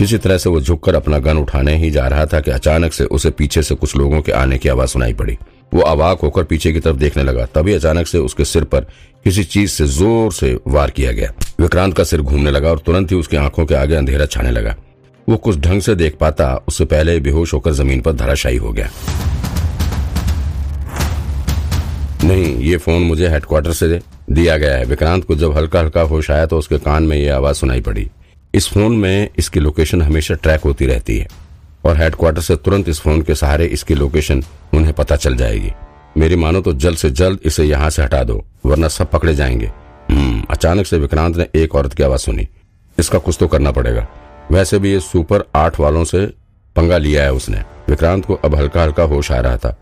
किसी तरह से वो झुककर अपना गन उठाने ही जा रहा था कि अचानक से उसे पीछे से कुछ लोगों के आने की आवाज़ सुनाई पड़ी। वो अवाक होकर पीछे की तरफ़ देखने लगा। तभी अचानक से उसके सिर पर किसी चीज़ से ज़ोर से वार किया गया। विक्रांत का सिर घूमने लगा और तुरंत ही उसकी आँखों के आगे अंधेरा छाने लगा। वो कुछ ढंग से देख पाता, उससे पहले बेहोश होकर ज़मीन पर धराशायी हो गया। नहीं, ये फ़ोन मुझे हेडक्वार्टर से दिया गया है। विक्रांत को जब हल्का हल्का होश आया तो उसके कान में ये आवाज़ सुनाई पड़ी। इस फ़ोन में इसकी लोकेशन हमेशा ट्रैक होती रहती है और हेडक्वार्टर से तुरंत इस फ़ोन के सहारे इसकी लोकेशन उन्हें पता चल जाएगी। मेरी मानो तो जल्द से जल्द इसे यहाँ से हटा दो, वरना सब पकड़े जाएँगे। हम्म अचानक से विक्रांत ने एक औरत की आवाज़ सुनी। इसका कुछ तो करना पड़ेगा। वैसे भी ये सुपर आठ वालों से पंगा लिया है उसने। विक्रांत को अब हल्का हल्का होश आ रहा था।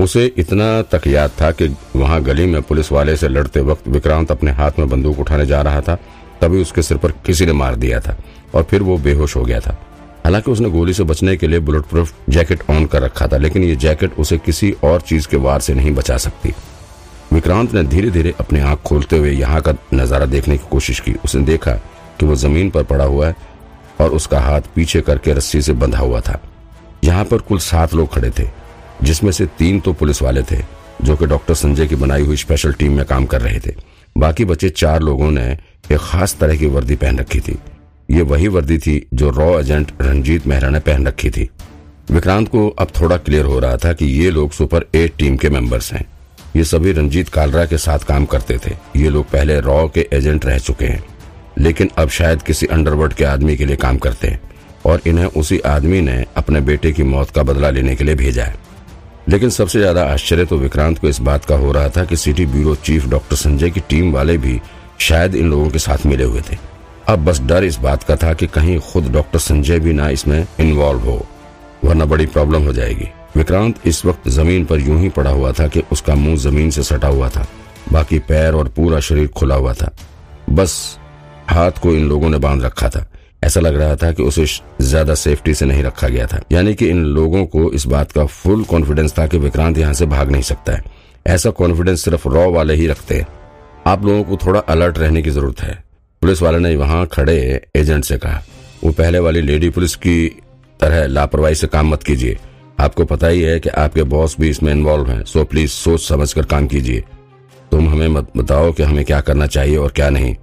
उसे इतना तक याद था कि वहाँ गली में पुलिस वाले से लड़ते वक्त विक्रांत अपने हाथ में बंदूक उठाने जा रहा था। तभी उसके सिर पर किसी ने मार दिया था और फिर वो बेहोश हो गया था। हालाँकि उसने गोली से बचने के लिए बुलेट प्रूफ जैकेट ऑन कर रखा था, लेकिन ये जैकेट उसे किसी और चीज़ के वार से नहीं बचा सकती। विक्रांत ने धीरे धीरे अपनी आँख खोलते हुए यहाँ का नज़ारा देखने की कोशिश की। उसने देखा कि वो ज़मीन पर पड़ा हुआ है और उसका हाथ पीछे करके रस्सी से बंधा हुआ था। यहाँ पर कुल सात लोग खड़े थे, जिसमें से तीन तो पुलिस वाले थे, जो कि डॉक्टर संजय की बनाई हुई स्पेशल टीम में काम कर रहे थे। बाकी बचे चार लोगों ने एक खास तरह की वर्दी पहन रखी थी। ये वही वर्दी थी जो रॉ एजेंट रंजीत मेहरा ने पहन रखी थी। विक्रांत को अब थोड़ा क्लियर हो रहा था कि ये लोग सुपर एट टीम के मेंबर्स हैं। ये सभी रंजीत कालरा के साथ काम करते थे। ये लोग पहले रॉ के एजेंट रह चुके हैं। लेकिन अब शायद किसी अंडरवर्ल्ड के आदमी के लिए काम करते हैं और इन्हें उसी आदमी ने अपने बेटे की मौत का बदला लेने के लिए भेजा है। लेकिन सबसे ज़्यादा आश्चर्य तो विक्रांत को इस बात का हो रहा था कि city bureau chief doctor Sanjay की टीम वाले भी शायद इन लोगों के साथ मिले हुए थे। अब बस डर इस बात का था कि कहीं खुद डॉक्टर संजय भी ना इसमें इन्वॉल्व हो, वरना बड़ी प्रॉब्लम हो जाएगी। विक्रांत इस वक्त ज़मीन पर यूँ ही पड़ा हुआ था कि उसका मुँह ज़मीन से सटा हुआ था, बाकी पैर और पूरा शरीर खुला हुआ था। बस हाथ को इन लोगों ने बाँध रखा था। ऐसा लग रहा था कि उसे ज़्यादा सेफ्टी से नहीं रखा गया था। यानी कि इन लोगों को इस बात का फुल कॉन्फिडेंस था कि विक्रांत यहाँ से भाग नहीं सकता है। ऐसा कॉन्फिडेंस सिर्फ़ रॉ वाले ही रखते हैं। आप लोगों को थोड़ा अलर्ट रहने की ज़रूरत है। पुलिस वाले ने वहाँ खड़े एजेंट से कहा, वो पहले वाली लेडी पुलिस की तरह लापरवाही से काम मत कीजिए। आपको पता ही है कि आपके बॉस भी इसमें इन्वॉल्व हैं सो प्लीज़ सोच समझ कर काम कीजिए। तुम हमें मत बताओ कि हमें क्या करना चाहिए और क्या नहीं।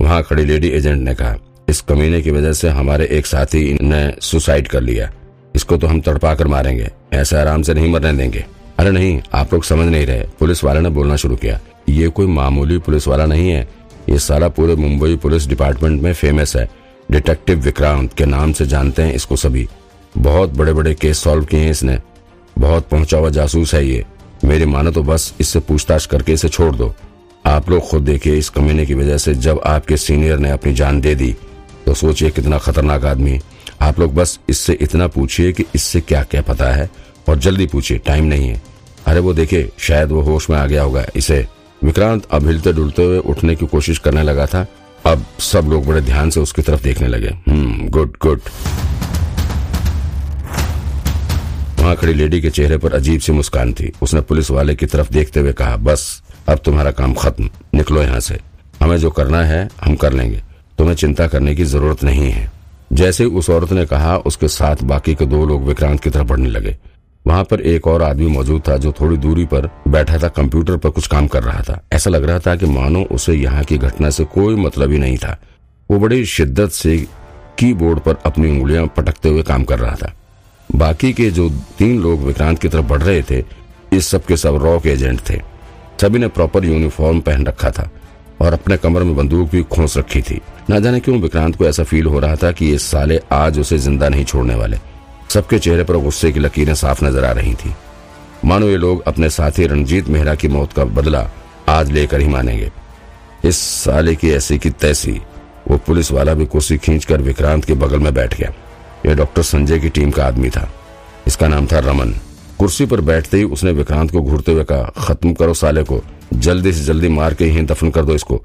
वहाँ खड़ी लेडी एजेंट ने कहा, इस कमीने की वजह से हमारे एक साथी ने सुसाइड कर लिया। इसको तो हम तड़पा कर मारेंगे, ऐसे आराम से नहीं मरने देंगे। अरे नहीं, आप लोग समझ नहीं रहे। पुलिस वाले ने बोलना शुरू किया। ये कोई मामूली पुलिस वाला नहीं है। ये सारा पूरे मुंबई पुलिस डिपार्टमेंट में फ़ेमस है। डिटेक्टिव विक्रांत के नाम से जानते हैं इसको सभी। बहुत बड़े बड़े केस सॉल्व किए हैं इसने। बहुत पहुँचा हुआ जासूस है ये। मेरी मानो तो बस इससे पूछताछ करके इसे छोड़ दो। आप लोग खुद देखिए इस कमीने की वजह से जब आपके सीनियर ने अपनी जान दे दी तो सोचिए कितना खतरनाक आदमी। आप लोग बस इससे इतना पूछिए कि इससे क्या क्या पता है। और जल्दी पूछिए टाइम नहीं है। अरे वो देखिए, शायद वो होश में आ गया होगा इसे। विक्रांत अब हिलते डुलते हुए उठने की कोशिश करने लगा था। अब सब लोग बड़े ध्यान से उसकी तरफ़ देखने लगे। Hmm good good. वहाँ खड़ी लेडी के चेहरे पर अजीब सी मुस्कान थी। उसने पुलिस वाले की तरफ़ देखते हुए कहा, बस, अब तुम्हारा काम खत्म। निकलो यहाँ से। हमें जो करना है, हम कर लेंगे। तुम्हें चिंता करने की ज़रूरत नहीं है। जैसे उस औरत ने कहा, उसके साथ बाकी के दो लोग विक्रांत की तरफ़ बढ़ने लगे। वहाँ पर एक और आदमी मौजूद था जो थोड़ी दूरी पर बैठा था, कंप्यूटर पर कुछ काम कर रहा था। ऐसा लग रहा था कि मानो उसे यहाँ की घटना से कोई मतलब ही नहीं था। वो बड़ी शिद्दत से कीबोर्ड पर अपनी उंगलियाँ पटकते हुए काम कर रहा था। बाकी के जो तीन लोग विक्रांत की तरफ़ बढ़ रहे थे, इस सब के सब रॉक एजेंट थे। सभी ने प्रॉपर यूनिफॉर्म पहन रखा था और अपने कमर में बंदूक भी खोस रखी थी। ना जाने क्यों विक्रांत को ऐसा फील हो रहा था कि ये साले आज उसे ज़िंदा नहीं छोड़ने वाले। सबके चेहरे पर गुस्से की लकीरें साफ़ नज़र आ रही थी। मानो ये लोग अपने साथी रणजीत मेहरा की मौत का बदला आज लेकर ही मानेंगे। इस साले की ऐसी की तैसी, वो पुलिस वाला भी कुर्सी खींचकर विक्रांत के बगल में बैठ गया। ये डॉक्टर संजय की टीम का आदमी था। इसका नाम था रमन। कुर्सी पर बैठते ही उसने विक्रांत को घूरते हुए कहा, खत्म करो साले को। जल्दी से जल्दी मार के ही दफन कर दो इसको।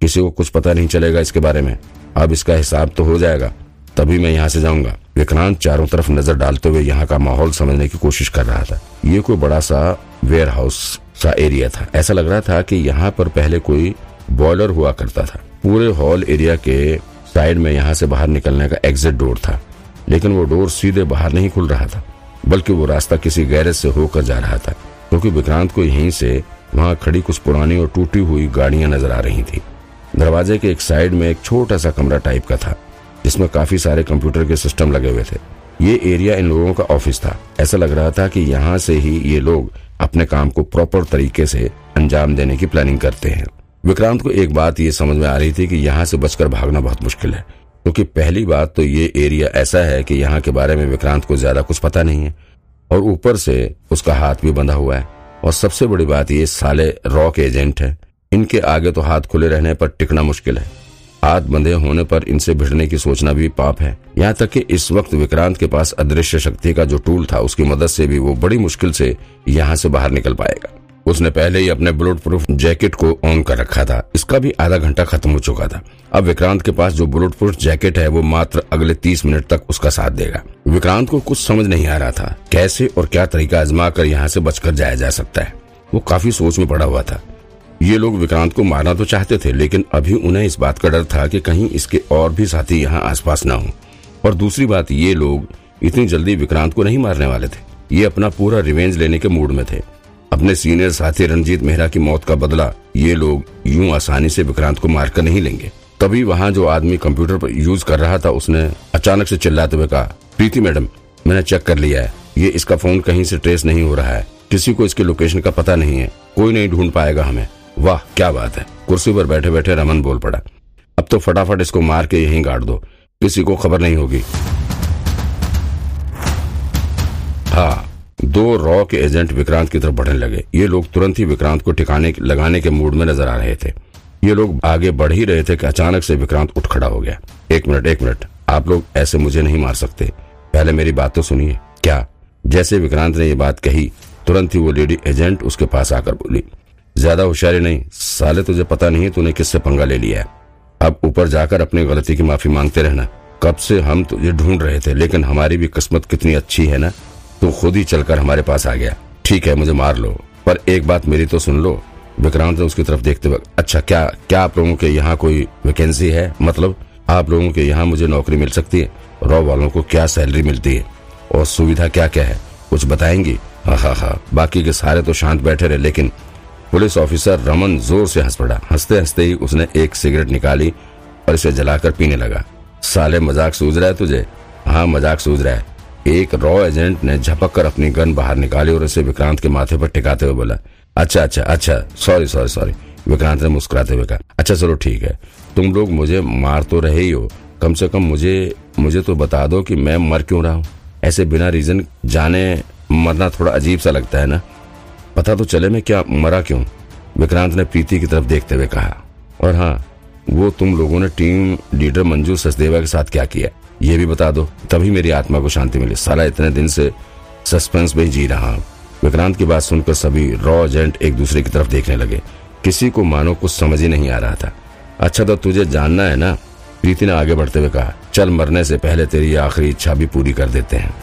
किसी को कुछ पता नहीं चलेगा इसके बारे में। अब इसका हिसाब तो हो जाएगा। तभी मैं यहाँ से जाऊँगा। विक्रांत चारों तरफ़ नज़र डालते हुए यहाँ का माहौल समझने की कोशिश कर रहा था। ये कोई बड़ा सा वेयर हाउस सा एरिया था। ऐसा लग रहा था कि यहाँ पर पहले कोई बॉयलर हुआ करता था। पूरे हॉल एरिया के साइड में यहाँ से बाहर निकलने का एग्जिट डोर था। लेकिन वो डोर सीधे बाहर नहीं खुल रहा था, बल्कि वो रास्ता किसी गैरेज से होकर जा रहा था, क्योंकि विक्रांत को यहीं से वहाँ खड़ी कुछ पुरानी और टूटी हुई गाड़ियाँ नज़र आ रही थी। दरवाजे के एक साइड में एक छोटा सा कमरा टाइप का था। जिसमें काफ़ी सारे कंप्यूटर के सिस्टम लगे हुए थे। ये एरिया इन लोगों का ऑफ़िस था। ऐसा लग रहा था कि यहाँ से ही ये लोग अपने काम को प्रॉपर तरीके से अंजाम देने की प्लानिंग करते हैं। विक्रांत को एक बात ये समझ में आ रही थी कि यहाँ से बचकर भागना बहुत मुश्किल है, क्योंकि तो पहली बात तो ये एरिया ऐसा है कि यहाँ के बारे में विक्रांत को ज़्यादा कुछ पता नहीं है, और ऊपर से उसका हाथ भी बंधा हुआ है। और सबसे बड़ी बात ये साले रॉक एजेंट है। इनके आगे तो हाथ खुले रहने पर टिकना मुश्किल है। बंधे होने पर इनसे भिड़ने की सोचना भी पाप है। यहाँ तक कि इस वक्त विक्रांत के पास अदृश्य शक्ति का जो टूल था, उसकी मदद से भी वो बड़ी मुश्किल से यहाँ से बाहर निकल पाएगा। उसने पहले ही अपने बुलेट प्रूफ जैकेट को ऑन कर रखा था। इसका भी आधा घंटा खत्म हो चुका था। अब विक्रांत के पास जो बुलेट प्रूफ जैकेट है, वो मात्र अगले तीस मिनट तक उसका साथ देगा। विक्रांत को कुछ समझ नहीं आ रहा था, कैसे और क्या तरीका आजमा कर यहाँ से बचकर जाया जा सकता है। वो काफ़ी सोच में पड़ा हुआ था। ये लोग विक्रांत को मारना तो चाहते थे, लेकिन अभी उन्हें इस बात का डर था कि कहीं इसके और भी साथी यहाँ आसपास न हो। और दूसरी बात, ये लोग इतनी जल्दी विक्रांत को नहीं मारने वाले थे। ये अपना पूरा रिवेंज लेने के मूड में थे। अपने सीनियर साथी रंजीत मेहरा की मौत का बदला ये लोग यूँ आसानी से विक्रांत को मारकर नहीं लेंगे। तभी वहाँ जो आदमी कंप्यूटर पर यूज़ कर रहा था, उसने अचानक से चिल्लाते हुए कहा, प्रीति मैडम, मैंने चेक कर लिया है। ये इसका फ़ोन कहीं से ट्रेस नहीं हो रहा है। किसी को इसके लोकेशन का पता नहीं है। कोई नहीं ढूंढ पाएगा हमें। वाह, क्या बात है। कुर्सी पर बैठे बैठे रमन बोल पड़ा। अब तो फटाफट इसको मार के यहीं गाड़ दो। किसी को खबर नहीं होगी। हाँ दो रॉ के एजेंट विक्रांत की तरफ़ बढ़ने लगे। ये लोग तुरंत ही विक्रांत को ठिकाने, लगाने के मूड में नज़र आ रहे थे। ये लोग आगे बढ़ ही रहे थे कि अचानक से विक्रांत उठ खड़ा हो गया। एक मिनट एक मिनट। आप लोग ऐसे मुझे नहीं मार सकते। पहले मेरी बात तो सुनिए। क्या? जैसे विक्रांत ने ये बात कही, तुरंत ही वो लेडी एजेंट उसके पास आकर बोली ज़्यादा होशियारी नहीं, साले तुझे पता नहीं तूने किससे पंगा ले लिया है। अब ऊपर जाकर अपनी गलती की माफ़ी मांगते रहना। कब से हम तुझे ढूंढ रहे थे, लेकिन हमारी भी किस्मत कितनी अच्छी है ना? तू खुद ही चलकर हमारे पास आ गया। ठीक है, मुझे मार लो, पर एक बात मेरी तो सुन लो। विक्रांत ने उसकी तरफ़ देखते हुए अच्छा क्या क्या आप लोगों के यहाँ कोई वैकेंसी है? मतलब आप लोगों के यहाँ मुझे नौकरी मिल सकती है? रॉ वालों को क्या सैलरी मिलती है? और सुविधा क्या क्या है? कुछ बताएँगी? हाँ हाँ हाँ बाकी के सारे तो शांत बैठे रहे, लेकिन पुलिस ऑफिसर रमन ज़ोर से हंस पड़ा। हँसते हँसते ही उसने एक सिगरेट निकाली और इसे जलाकर पीने लगा। साले, मज़ाक सूझ रहा है तुझे? हाँ मज़ाक सूझ रहा है। एक रॉ एजेंट ने झपक कर अपनी गन बाहर निकाली और उसे विक्रांत के माथे पर टिकाते हुए बोला अच्छा अच्छा अच्छा सॉरी सॉरी सॉरी विक्रांत ने मुस्कुराते हुए कहा अच्छा चलो ठीक है। तुम लोग मुझे मार तो रहे ही हो। कम से कम मुझे मुझे तो बता दो कि मैं मर क्यों रहा हूँ? ऐसे बिना रीजन जाने मरना थोड़ा अजीब सा लगता है ना? पता तो चले मैं क्या मरा क्यों? विक्रांत ने प्रीति की तरफ़ देखते हुए कहा, और हाँ वो तुम लोगों ने टीम लीडर मंजू सचदेवा के साथ क्या किया? ये भी बता दो, तभी मेरी आत्मा को शांति मिली। साला इतने दिन से सस्पेंस में जी रहा हूँ। विक्रांत की बात सुनकर सभी रॉ एजेंट एक दूसरे की तरफ़ देखने लगे। किसी को मानो कुछ समझ ही नहीं आ रहा था। अच्छा तो तुझे जानना है ना? प्रीति ने आगे बढ़ते हुए कहा, चल मरने से पहले तेरी आखिरी इच्छा भी पूरी कर देते हैं।